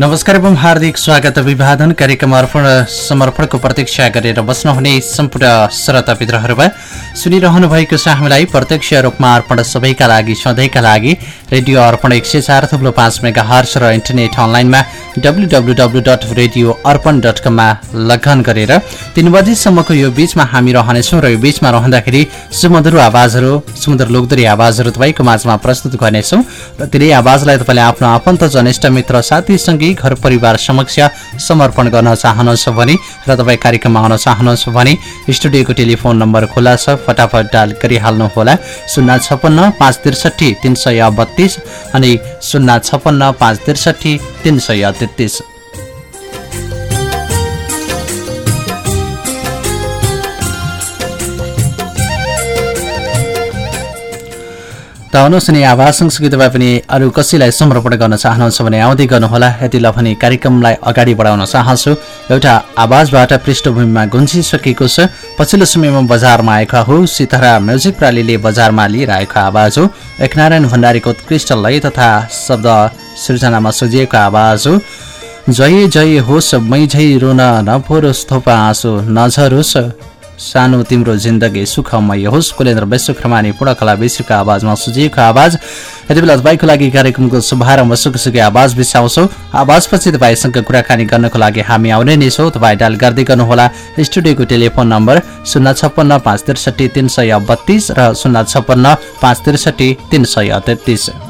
नमस्कार एवं हार्दिक स्वागत अभिवादन। कार्यक्रम अर्पण समर्पणको प्रतीक्षा गरेर बस्नुहुने सम्पूर्ण श्रोता मित्रहरूमा सुनिरहनु भएको छ हामीलाई प्रत्यक्ष रूपमा अर्पण सबैका लागि सधैँका लागि रेडियो अर्पण एक सय चार थुप्रो पाँच मेगा हर्स र इन्टरनेट अनलाइनमा W dot radio Arpan dot कममा लगन गरेर तिन बजीसम्मको यो बिचमा हामी रहनेछौँ र यो बिचमा रहँदाखेरि सुमधुर आवाजहरू सुमधुर लोकदरी आवाजहरू तपाईँको माझमा प्रस्तुत गर्नेछौँ र तिनै आवाजलाई तपाईँले आफ्नो आफन्त जनिष्ठ मित्र साथीसँगै घर परिवार समक्ष समर्पण गर्न चाहनुहुन्छ भने र तपाईँ कार्यक्रममा आउन चाहनुहुन्छ भने स्टुडियोको टेलिफोन नम्बर खुला छ फटाफट डायल गरिहाल्नुहोला। शून्य छपन्न पाँच त्रिसठी तिन सय बत्तिस अनि शून्य छपन्न पाँच त्रिसठी तिन सय तेत्तिस। त आउनुहोस् नि आवाज सँगसँगै तपाईँ पनि अरू कसैलाई समर्पण गर्न चाहनुहुन्छ भने आउँदै गर्नुहोला। यतिलाई पनि कार्यक्रमलाई अगाडि बढाउन चाहन्छु। एउटा आवाजबाट पृष्ठभूमिमा गुन्जिसकेको छ। पछिल्लो समयमा बजारमा आएका हो। सितारा म्युजिक प्रालीले बजारमा लिएर आवाज हो। एकनारायण भण्डारीको उत्कृष्ट लय तथा शब्द सृजनामा सजिएको आवाज हो। जय जय होस् मै झै रुन नफोरोस् थोपा आँसु नझरोस्। सानो तिम्रो जिन्दगी सुखमय होस्। कुलेन्द्र विश्वक्रमानी पूर्णकला विश्वको आवाजमा सुझिएको आवाज। यति बेला तपाईँको लागि कार्यक्रमको शुभारम्भ सुखसुखी आवाज बिसाउँछौँ आवाजपछि तपाईँसँग कुराकानी गर्नको लागि हामी आउने नै छौँ। तपाईँ डायल गर्दै गर्नुहोला। स्टुडियोको टेलिफोन नम्बर शून्य छप्पन्न पाँच त्रिसठी तिन सय बत्तिस र शून्य छप्पन्न पाँच त्रिसठी तिन सय तेत्तिस।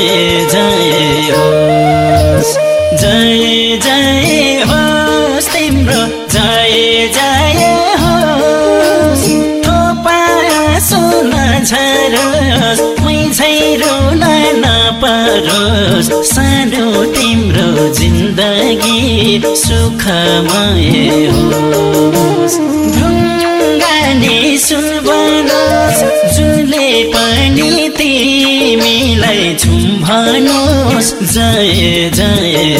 जय जय होस् जय जय होस् तिम्रो जय जय होस्। थोपा सुन झरोस् मै रुन नपरोस् सानो तिम्रो जिन्दगी सुखमय होस्। तिमीलाई झुम्भनोस् जय जय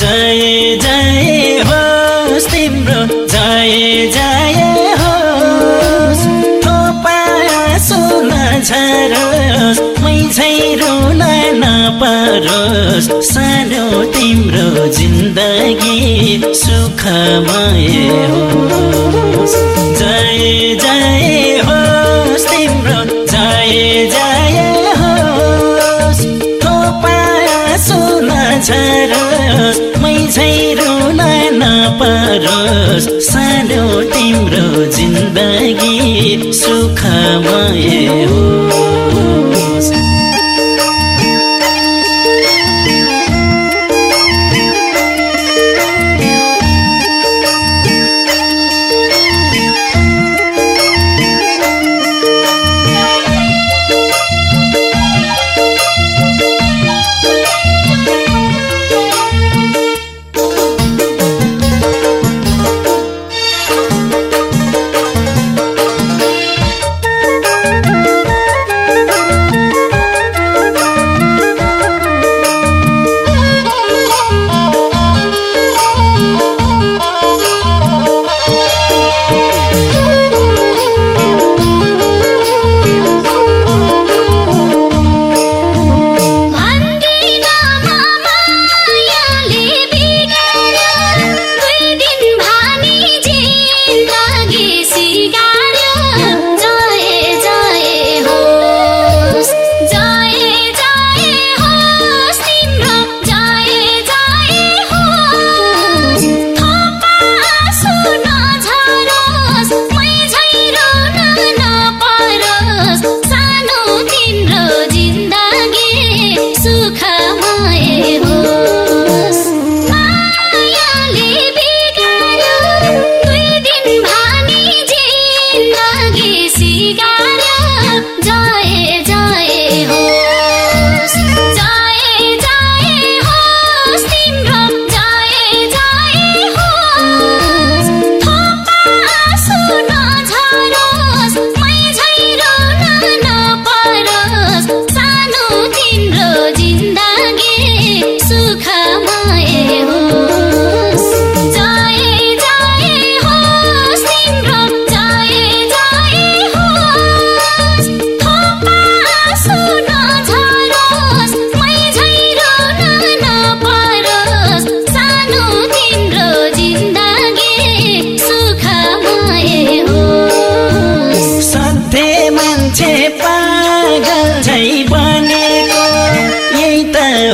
जय जय होस् तिम्रो। जय जय होस्। थोपा सुन झरोस्। मै नपरोस् सानो तिम्रो जिन्दगी सुखमय होस्। जय जय नपरोस् सानो तिम्रो जिन्दगी सुखमय होस्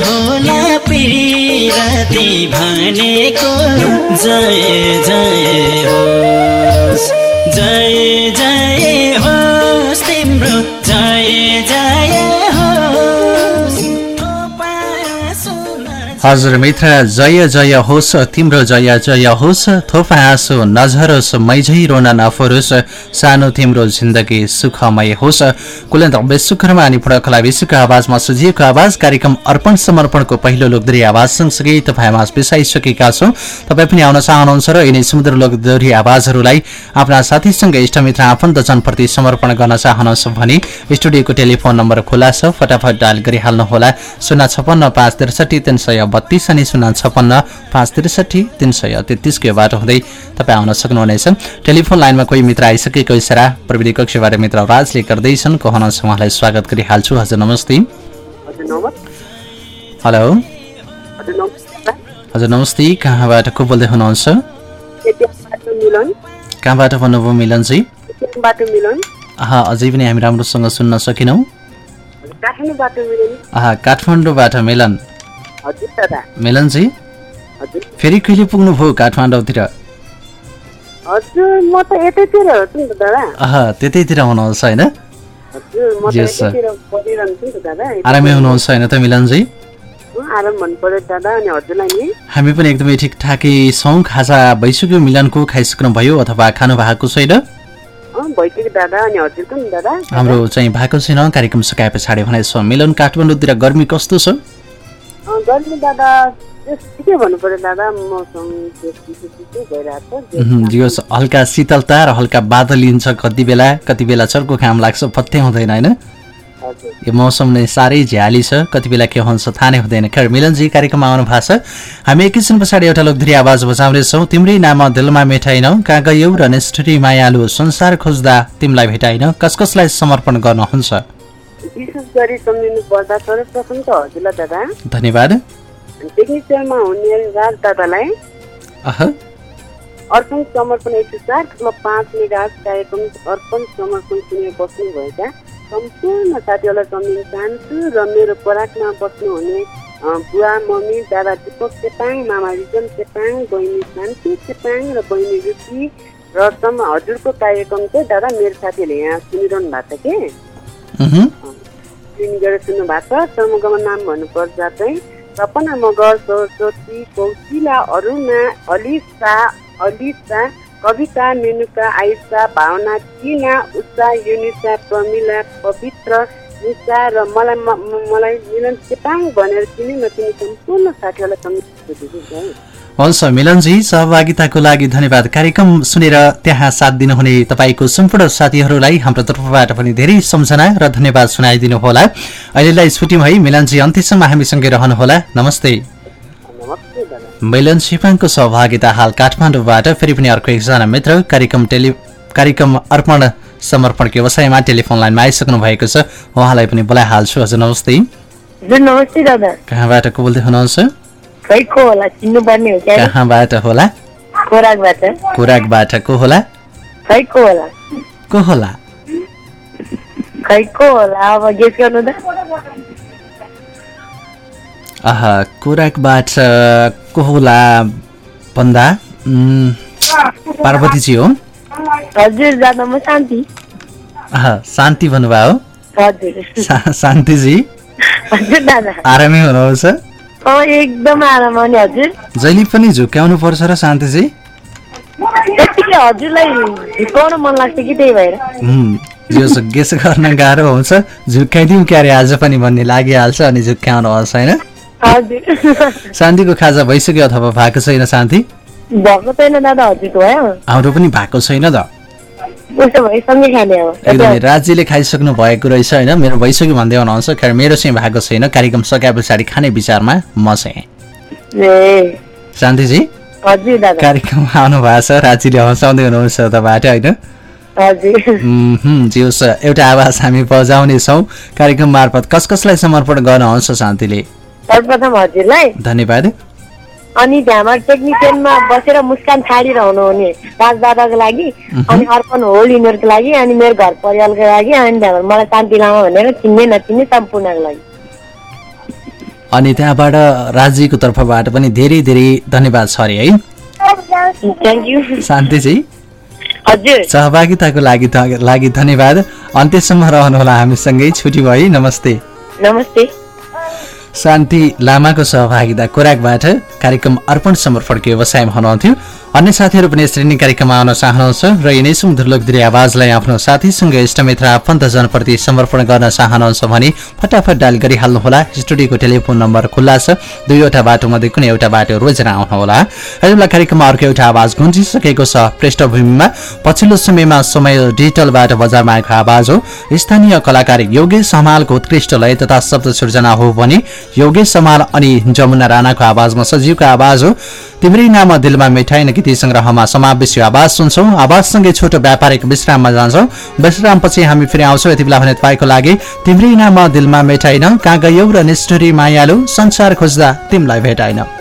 होला पिराती भनेको जय जय हो जय जय हजुर मित्र जय जय होस् तिम्रो जय जय होस् थोपा आँसु नझरोस् मैझै रोन नफरोस् सानो तिम्रो जिन्दगी सुखमय होस् कुलन्त विश्वकर्मा अनि पुडकला विश्वको आवाजमा सुझिएको आवाज कार्यक्रम अर्पण समर्पणको पहिलो लोकदोरी आवाज सँगसँगै तपाईँ आवाज बिसाइसकेका छौँ तपाईँ पनि आउन चाहनुहुन्छ र यिनै समुद्र लोकदोरी आवाजहरूलाई आफ्ना साथीसँग इष्टमित्र आफन्तजनप्रति समर्पण गर्न चाहनुहुन्छ भने स्टुडियोको टेलिफोन नम्बर खुला छ फटाफट डायल गरिहाल्नुहोला शून्य छपन्न पाँच त्रिसठी तिन सय बत्तिस अनि शून्य छपन्न पाँच त्रिसठी तिन सय तेत्तिसको यो बाटो हुँदै तपाईँ आउन सक्नुहुनेछ। टेलिफोन लाइनमा कोही मित्र आइसकेको इसारा प्रविधि कक्षबाट मित्र राजले गर्दैछन्। को हुनुहुन्छ उहाँलाई स्वागत गरिहाल्छु। हजुर नमस्ते। हेलो। हजुर नमस्ते। कहाँबाट को बोल्दै हुनुहुन्छ? कहाँबाट भन्नुभयो मिलनजी अझै पनि हामी राम्रोसँग सुन्न सकेनौँ। काठमाडौँबाट मिलन। मिलनजी फेरि कहिले पुग्नुभयो काठमाडौँतिर? त्यतैतिर हुनुहुन्छ होइन? आरामै हुनुहुन्छ होइन त मिलनजी हामी पनि एकदमै ठिकठाकै छौँ। खाजा भइसक्यो मिलनको खाइसक्नु भयो अथवा खानु भएको छैन? हाम्रो चाहिँ भएको छैन। कार्यक्रम सकाए पछाडि भनेछौँ मिलन काठमाडौँतिर गर्मी कस्तो छ? गर्मी दादा त्यस ठिकै भन्नु पर्यो दादा मौसम त्यस ठिकै भइरहेको छ। उहुँ, यो स- हल्का शीतलता र हल्का बादल लिन्छ कति बेला कति बेला चर्को घाम लाग्छ पत्तै हुँदैन होइन? यो मौसम नै साह्रै झ्याली छ कति बेला के हुन्छ थाहा नै हुँदैन। खेर मिलनजी कार्यक्रममा आउनु भएको छ। हामी एकैछिन पछाडि एउटा लोकधुरी आवाज बजाउनेछौँ तिम्रै नाम दिलमा मेटाइन कहाँ गयौ र निष्ठुरी मायालु संसार खोज्दा तिमीलाई भेटाइन। कस कसलाई समर्पण गर्नुहुन्छ? विशेष गरी सम्झिनु पर्दा सर्वप्रथम त हजुरलाई दादा। धन्यवाद। टेक्निसियनमा हुने राज दादालाई। अर्पण समर्पण एक सय चार थप्लो पाँच मेगाज कार्यक्रम अर्पण समर्पण सुनेर बस्नुभएका सम्पूर्ण साथीहरूलाई सम्झिन चाहन्छु र मेरो पराकमा बस्नुहुने बुवा मम्मी दादा दिपक चेपाङ मामा रिजन चेपाङ बहिनी शान्ति चेपाङ र बहिनी रुचि र हजुरको कार्यक्रम चाहिँ दादा मेरो साथीहरूले यहाँ सुनिरहनु भएको छ कि? सुन्नु भएको छ? समूहको नाम भन्नुपर्दा चाहिँ सपना मगर सरस्वती कौशिला अरुणा अलिसा अलिसा कविता मेनुका आइसा भावना टिना उषा युनिसा प्रमिला पवित्र निशा र मलाई म- म- मलाई मिलन चेपाङ भनेर चिने नचिने सम्पूर्ण साथीहरूलाई सम्झिन्छु हुन्छ मिलनजी सहभागिताको लागि धन्यवाद। कार्यक्रम सुनेर त्यहाँ साथ दिनुहुने तपाईँको सम्पूर्ण साथीहरूलाई हाम्रो तर्फबाट पनि धेरै सम्झना र धन्यवाद सुनाइदिनु होला अहिलेलाई छुट्यौँ है मिलनजी अन्त्यसम्म हामीसँगै रहनुहोला। नमस्ते। मिलन छिपाङको सहभागिता हाल काठमाडौँबाट फेरि पनि अर्को एकजना मित्र कार्यक्रम टेलि कार्यक्रम अर्पण समर्पणको व्यवसायमा टेलिफोन लाइनमा आइसक्नु भएको छ। उहाँलाई पनि बोलाइहाल्छु। हजुर नमस्ते। कहाँबाट को बोल्दै हुनुहुन्छ? को होला चिन्नुपर्ने हो क्या? कहाँबाट होला? खोराकबाट। खोराकबाट को होला? खै को होला। को होला? खै को होला अब गेस गर्नु त। आह कोराकबाट को होला भन्दा? पार्वतीजी हो। हजुर दादा म शान्ति। शान्ति भन्नुभयो। हजुर। शान्तिजी। हजुर दादा। आरामै हुनुहुन्छ। एकदम आराम हो नि हजुर। जहिले पनि झुक्क्याउनु पर्छ र शान्तिजी। यतिकै हजुरलाई झुकाउन मन लाग्छ कि त्यही भएर। उम्, यो स- गेस गर्न गाह्रो हुन्छ। झुक्काइदिउँ क्यारे आज पनि भन्ने लागिहाल्छ अनि झुक्क्याउनु होस् होइन? शान्तिको खाजा भइसक्यो अथवा भएको छैन शान्ति? भएको छैन दादा हजुरको हाम्रो पनि भएको छैन त। एकदमै। राज्यले खाइसक्नु भएको रहेछ होइन? मेरो भइसक्यो भन्दै हुनुहुन्छ खेर मेरो चाहिँ भएको छैन। कार्यक्रम सकाए पछाडि खाने विचारमा म चाहिँ। ए। शान्तिजी? हजुर दादा। कार्यक्रममा आउनु भएको छ राज्यले हँसाउँदै हुनुहुन्छ तपाईँबाट होइन? जे होस् एउटा आवाज हामी बजाउनेछौँ। कार्यक्रम मार्फत कस कसलाई समर्पण गर्नुहुन्छ शान्तिले? सर्वप्रथम हजुरलाई। धन्यवाद। अनि त्यहाँबाट टेक्निसियनमा बसेर मुस्कान छाडिरहनु हुने राज दादाको लागि अनि अर्पण होल यिनीहरूको लागि अनि मेरो घर परिवारको लागि अनि त्यहाँबाट मलाई शान्ति लामा भनेर चिन्ने नचिन्ने सम्पूर्णको लागि। अनि त्यहाँबाट राज्यको तर्फबाट पनि धेरै धेरै धन्यवाद छ अरे है। शान्तिजी। हजुर। सहभागिताको लागि लागि धन्यवाद। अन्त्यसम्म रहनुहोला हामीसँगै। छुट्टी भयो। नमस्ते। नमस्ते। शान्ति लामाको सहभागिता कोराकबाट कार्यक्रम अर्पण समर्पणको व्यवसायमा हुनुहुन्थ्यो। अन्य साथीहरू पनि नै कार्यक्रममा आउन चाहनुहुन्छ र यिनै सुमधुर लोकदिरी आवाजलाई आफ्नो साथीसँग इष्टमित्र आफन्तजनप्रति समर्पण गर्न चाहनुहुन्छ भने फटाफट डायल गरिहाल्नुहोला। स्टुडियोको टेलिफोन नम्बर खुल्ला छ। दुईवटा बाटोमध्ये कुनै एउटा बाटो रोजेर आउनुहोला। हजुरलाई कार्यक्रममा अर्को एउटा आवाज गुन्जिसकेको छ पृष्ठभूमिमा। पछिल्लो समयमा समय डिजिटलबाट बजारमा आएको आवाज हो। स्थानीय कलाकार योगेश समालको उत्कृष्ट लय तथा शब्द सृजना हो भने योगेश समाल अनि जमुना राणाको आवाजमा सजीवको आवाज हो। तिम्रै नाम दिलमा मिठाइन गीती सङ्ग्रहमा समावेश आवाज सुन्छौँ। आवाजसँगै छोटो व्यापारिक विश्राममा जान्छौँ। विश्रामपछि हामी फेरि आउँछौँ। यति बेला भने तपाईँको लागि तिम्रै नाम दिलमा मेटाइन कहाँ गयौ र निष्ठुरी मायालु। संसार खोज्दा तिमीलाई भेटाइन।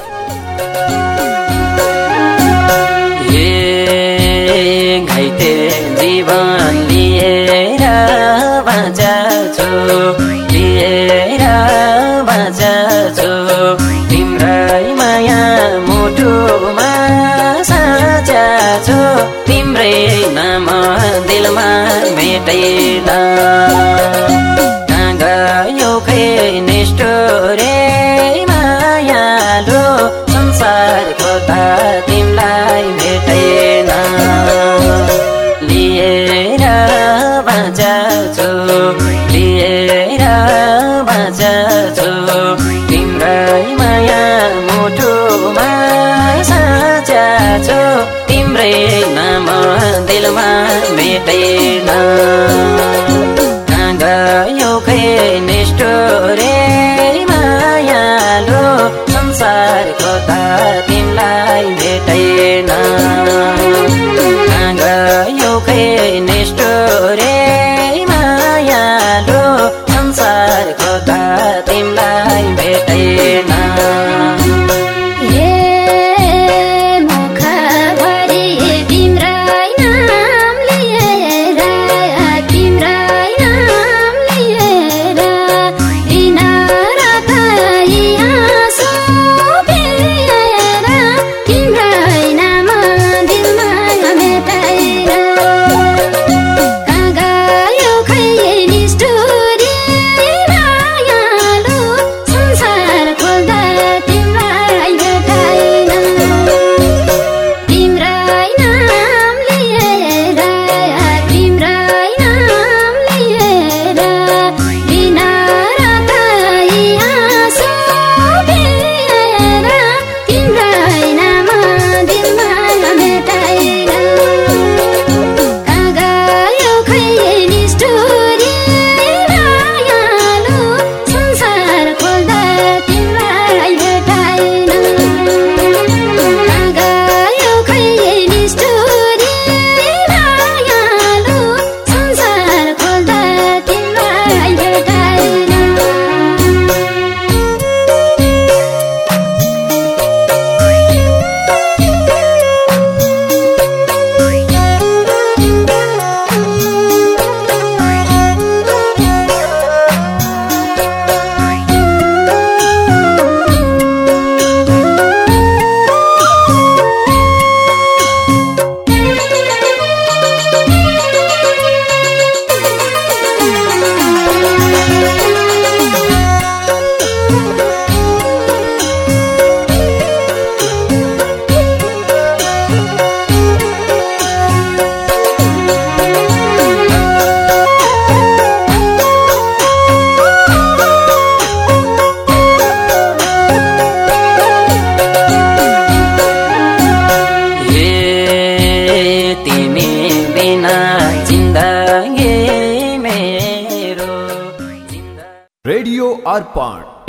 कहाँ गयो खै निष्ठुरे मायालु संसारको त तिमीलाई भेटेन। लिएर बाँच्छु लिएर बाँच्छु तिम्रै माया मुटुमा साचा छु तिम्रै नाम दिलमा भेटेन।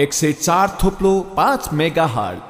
एक सय चार थोप्लो पाँच मेगा ए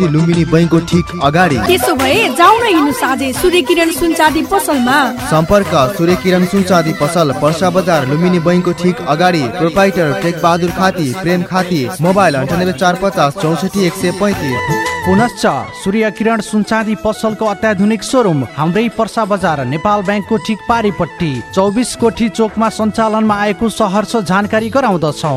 लुम्बिनी बैङ्कको ठिक अगाडि। त्यसो भए हिँड्नु साझे सूर्य किरण सुनचाँदी पसलमा। सम्पर्क सूर्य किरण सुनचाँदी पसल पर्सा बजार लुम्बिनी बैङ्कको ठिक अगाडि। प्रोपाइटर टेक बहादुर खाती प्रेम खाती मोबाइल अन्ठानब्बे चार पचास चौसठी एक सय पैँतिस। पुनश्च सूर्य किरण सुनचाँदी पसलको अत्याधुनिक सोरुम हाम्रै पर्सा बजार नेपाल ब्याङ्कको ठिक पारिपट्टि चौबिस कोठी चोकमा सञ्चालनमा आएको सहरर्ष जानकारी गराउँदछौ।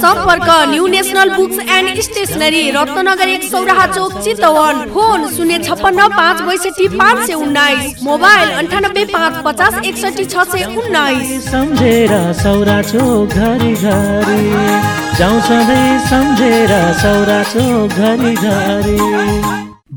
सम्पर्क new national books and stationery Ratnagar एक सौराहा चोक चितवन। फोन शून्य छप्पन्न पाँच बैसठी पाँच सय उन्नाइस। मोबाइल अन्ठानब्बे पाँच पचास एकसठी छ सय उन्नाइस। सम्झेर सौरा चोक घरि घरि। जाउँ सधैँ सम्झेर सौरा चोक घरि घरि।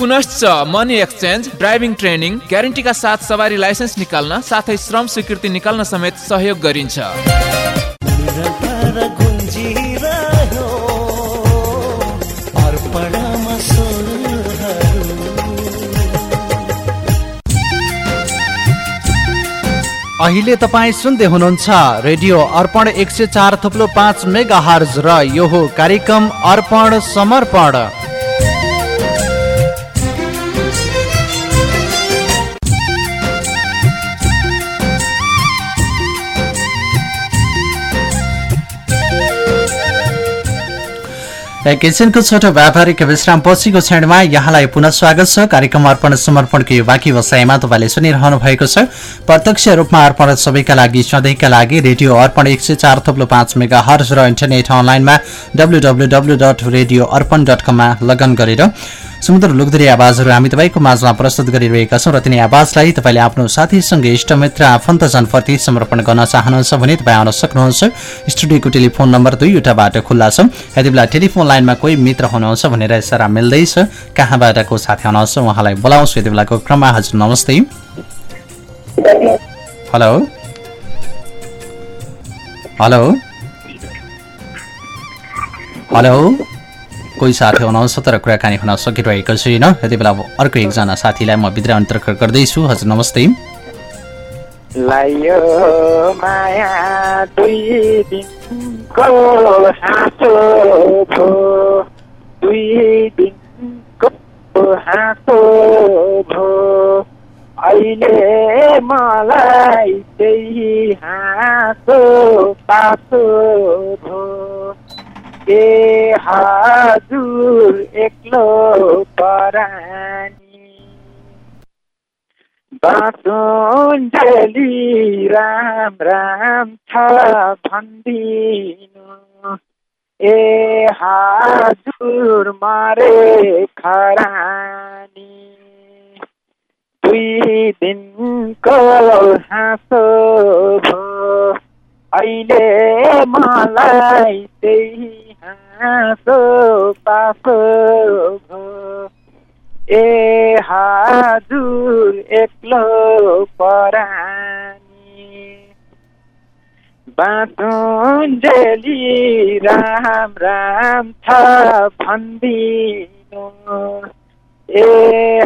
पुनश्च मनी एक्सचेन्ज ड्राइभिङ ट्रेनिङ ग्यारेन्टीका साथ सवारी लाइसेन्स निकाल्न साथै श्रम स्वीकृति निकाल्न समेत सहयोग गरिन्छ। अहिले तपाईँ सुन्दै हुनुहुन्छ रेडियो अर्पण एक सय चार थुप्लो पाँच मेगा हर्ज र यो कार्यक्रम अर्पण समर्पण। एकैछिनको छोटो व्यापारिक विश्राम पछिको क्षणमा यहाँलाई पुनः स्वागत छ। कार्यक्रम अर्पण समर्पणको यो बाँकी वसाइमा तपाईँले सुनिरहनु भएको छ। प्रत्यक्ष रूपमा अर्पण सबैका लागि सधैँका लागि रेडियो अर्पण एक सय चार थप्लो पाँच मेगा हर्स र इन्टरनेट अनलाइनमा W dot radio Arpan dot कममा लगन गरेर समुद्र लुकदरी आवाजहरू हामी तपाईँको माझमा प्रस्तुत गरिरहेका छौँ र तिनी आवाजलाई तपाईँले आफ्नो साथीसँगै इष्टमित्र आफन्तजनप्रति समर्पण गर्न चाहनुहुन्छ भने तपाईँ आउन सक्नुहुन्छ। स्टुडियोको टेलिफोन नम्बर दुईवटा बाटो खुल्ला छ। यति बेला टेलिफोन लाइनमा कोही मित्र हुनुहुन्छ भनेर इसारा मिल्दैछ। कहाँबाट को साथी हुनुहुन्छ उहाँलाई बोलाउँछु यति बेलाको क्रममा। हजुर नमस्ते। हेलो। हेलो। हेलो। कोही साथी हुनुहुन्छ तर कुराकानी हुन सकिरहेको छैन। यति बेला अर्को एकजना साथीलाई म भित्र अन्तर्क गर्दैछु। हजुर नमस्ते। लायो माया दुई दिनको हाँसो भो। दुई दिनको हाँसो भो। अहिले मलाई त्यही हाँसो पासो भो। ए हजुर एक्लो परानी। बाँसुन्जेली राम राम छ भनिदिनु। ए हजुर मारे खरानी। दुई दिनको हाँसो भो अहिले मलाई त्यही हाँसो पासो भो ए हजुर एक्लो परानी। बाँचुन्जेली राम राम छ भनिदिनु। ए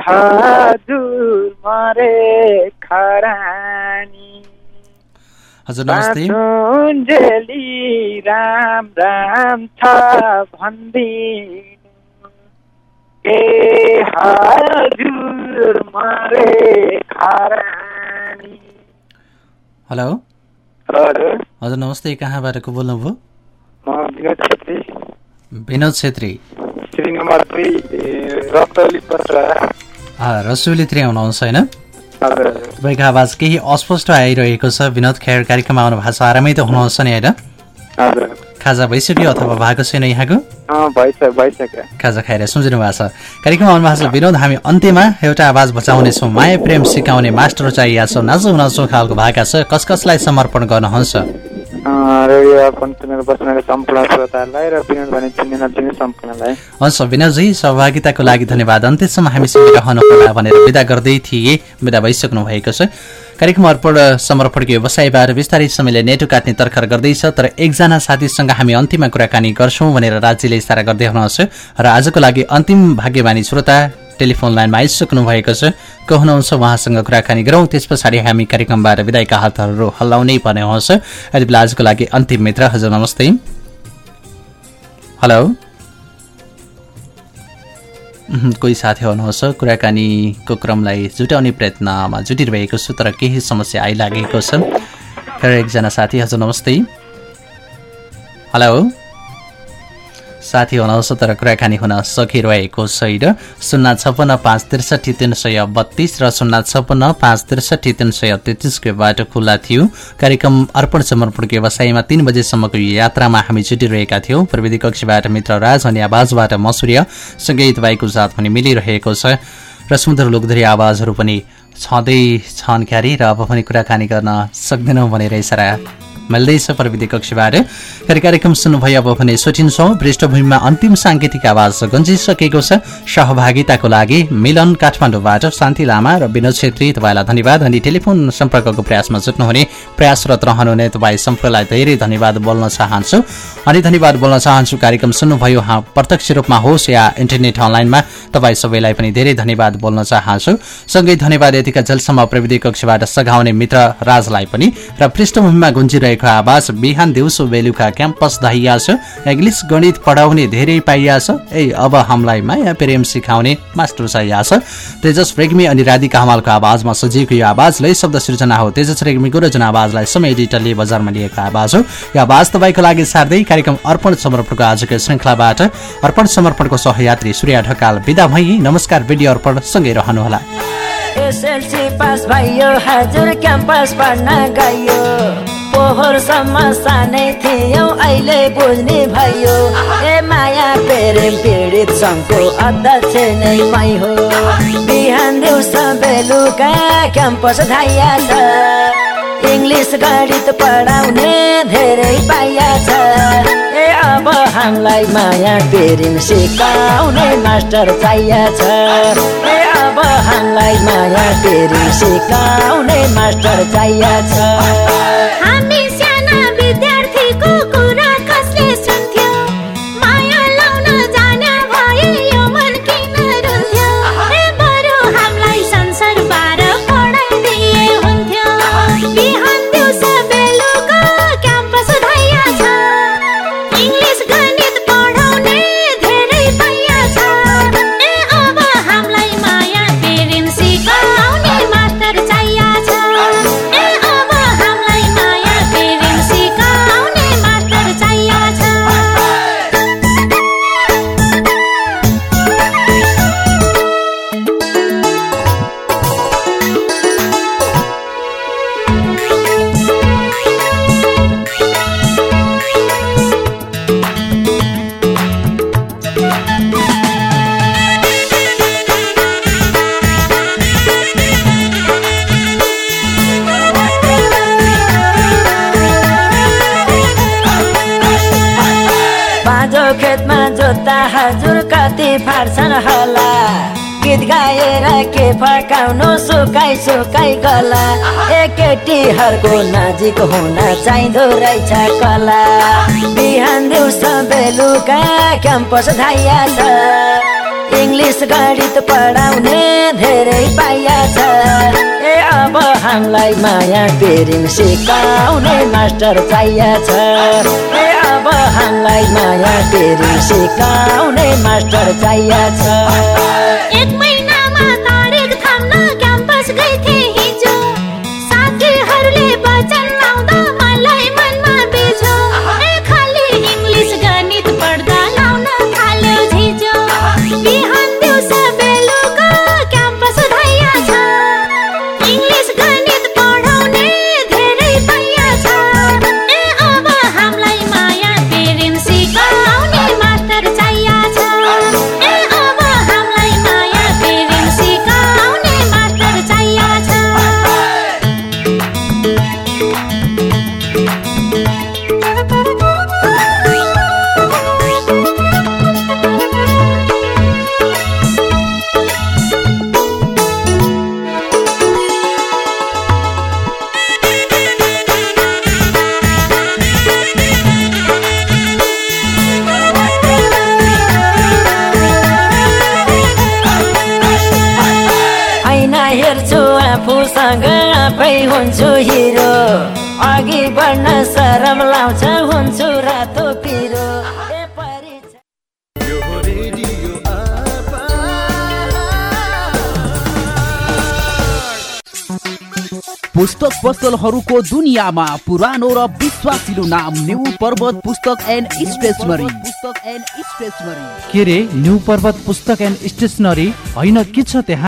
हजुर मरे खरानी। हजुर नमस्ते। बाँचुन्जेली राम राम छ भनिदिनु। ए हजुर हेलो? हजुर नमस्ते कहाँबाट को बोल्नुभयो? म विनोद छेत्री। विनोद छेत्री पत्र। रसुलीतिर आउनुहुन्छ होइन? तपाईँको आवाज केही अस्पष्ट आइरहेको छ। विनोद खेर कार्यक्रममा आउनु भएको छ। आरामै त हुनुहुन्छ नि होइन? खाजा भइसक्यो अथवा भएको छैन यहाँको? खाजा खाएर सम्झिनु भएको छ। कार्यक्रममा आउनु भएको छ विनोद हामी अन्त्यमा एउटा आवाज बचाउनेछौँ। माया प्रेम सिकाउने मास्टर चाहिएको छ। नाचौ नाचौ खालको भएका छ। कस कसलाई समर्पण गर्नुहुन्छ? र भने हस् विनोदजी सहभागिताको लागि धन्यवाद अन्त्यसम्म हामीसँग रहनुहोला भनेर विदा गर्दै थिए विदा भइसक्नु भएको छ कार्यक्रम अर्पण समर्पणको व्यवसायबाट बिस्तारै समयले नेटो काट्ने तर्खर गर्दैछ तर एकजना साथीसँग हामी अन्तिममा कुराकानी गर्छौँ भनेर राज्यले इसारा गर्दै हुनुहुन्छ र आजको लागि अन्तिम भाग्यमानी श्रोता टेलिफोन लाइनमा आइसक्नु भएको छ। को हुनुहुन्छ उहाँसँग कुराकानी गरौँ। त्यस पछाडि हामी कार्यक्रमबाट विदायका हातहरू हल्लाउनै पर्ने हुन्छ यति बेला आजको लागि अन्तिम मित्र हजुर नमस्ते। हेलो। कोही साथी हुनुहुन्छ कुराकानीको क्रमलाई जुटाउने प्रयत्नमा जुटिरहेको छु तर केही समस्या आइलागेको छ। खैर एकजना साथी हजुर नमस्ते। हेलो। साथी हुनुहुन्छ तर कुराकानी हुन सकिरहेको छैन। शून्य छपन्न पाँच त्रिसठी तिन सय बत्तिस र शून्य छपन्न पाँच त्रिसठी तिन सय तेत्तिसको बाटो खुल्ला थियो। कार्यक्रम अर्पण समर्पणको व्यवसायमा तिन बजेसम्मको यात्रामा हामी जुटिरहेका थियौँ। प्रविधि कक्षबाट मित्र राज अनि आवाजबाट म सूर्य सँगै तपाईँको साथ पनि मिलिरहेको छ। र सुन्दर लोकधरी आवाजहरू पनि छँदै छन् क्यारे र अब पनि कुराकानी गर्न सक्दैनौँ भनेर इसारा मिल्दैछ प्रविधि कक्षबाट कार्यक्रम सुन्नुभयो अब भने सोचिन्छौँ पृष्ठभूमिमा अन्तिम साङ्गीतिक आवाज गन्जिसकेको छ सहभागिताको लागि मिलन काठमाडौँबाट शान्ति लामा र विनोद छेत्री तपाईँलाई धन्यवाद अनि टेलिफोन सम्पर्कको प्रयासमा जुट्नुहुने प्रयासरत रहनुहुने तपाईँ सम्पूर्णलाई धेरै धन्यवाद बोल्न चाहन्छु। अनि धन्यवाद बोल्न चाहन्छु कार्यक्रम सुन्नुभयो प्रत्यक्ष रूपमा होस् या इन्टरनेट अनलाइनमा तपाईँ सबैलाई पनि धेरै धन्यवाद बोल्न चाहन्छु। सँगै धन्यवाद यतिका जलसम्म प्रविधि कक्षबाट सघाउने मित्र राजलाई पनि र पृष्ठभूमिमा गुन्जिरहेको आवाज बिहान दिउँसो बेलुका क्याम्पस धाइया छ इङ्ग्लिस गणित पढाउने धेरै पाइया छ ए अब हामीलाई माया प्रेम सिकाउने मास्टर चाहिएको छ तेजस रेग्मी अनि राधिका हमालको आवाजमा सजिएको यो आवाजलाई शब्द सृजना हो। तेजस रेग्मीको र जुन आवाजलाई समय एडिटरले बजारमा लिएको आवाज हो। यो आवाज तपाईँको लागि सार्दै कार्यक्रम अर्पण समर्पणको आजको श्रृङ्खलाबाट अर्पण समर्पणको सहयात्री सूर्य ढकाल विदा भई नमस्कार भिडियो अर्पण सँगै रहनुहोला। एसएलसी पास भयो हजुर क्याम्पस पढ्न गयो। पोहोरसम्म सानै थियौ अहिले बुझ्ने भयो। ए माया प्रेम पीडित सङ्घको अध्यक्ष नै मै हो। बिहान दिउँसो बेलुका क्याम्पस धाइया छ। इङ्ग्लिस गणित पढाउने धेरै पाइया छ। ए अब हामीलाई माया प्रेम सिकाउने मास्टर चाहिया छ। ए अब हामीलाई माया प्रेम सिकाउने मास्टर चाहिया छ। hatiku फाट्छन् होला। गीत गाएर के फर्काउनु? सुकाइ सुकाइ गला। केटीहरूको नजिक हुन चाहिँदो रहेछ कला। बिहान दिउँसो बेलुका क्याम्पस धाइया छ इङ्ग्लिस गणित पढाउने धेरै पाइया छ अब हामीलाई माया प्रेम सिकाउने मास्टर चाहिया छ। ए अब हामीलाई माया प्रेम सिकाउने मास्टर चाहिया पसलहरूको दुनियाँमा पुरानो र विश्वासिलो नाम new Parbat Pustak and stationery. Pustak and stationery. के रे न्यू पर्वत पुस्तक एन्ड स्टेसनरी? होइन के छ त्यहाँ?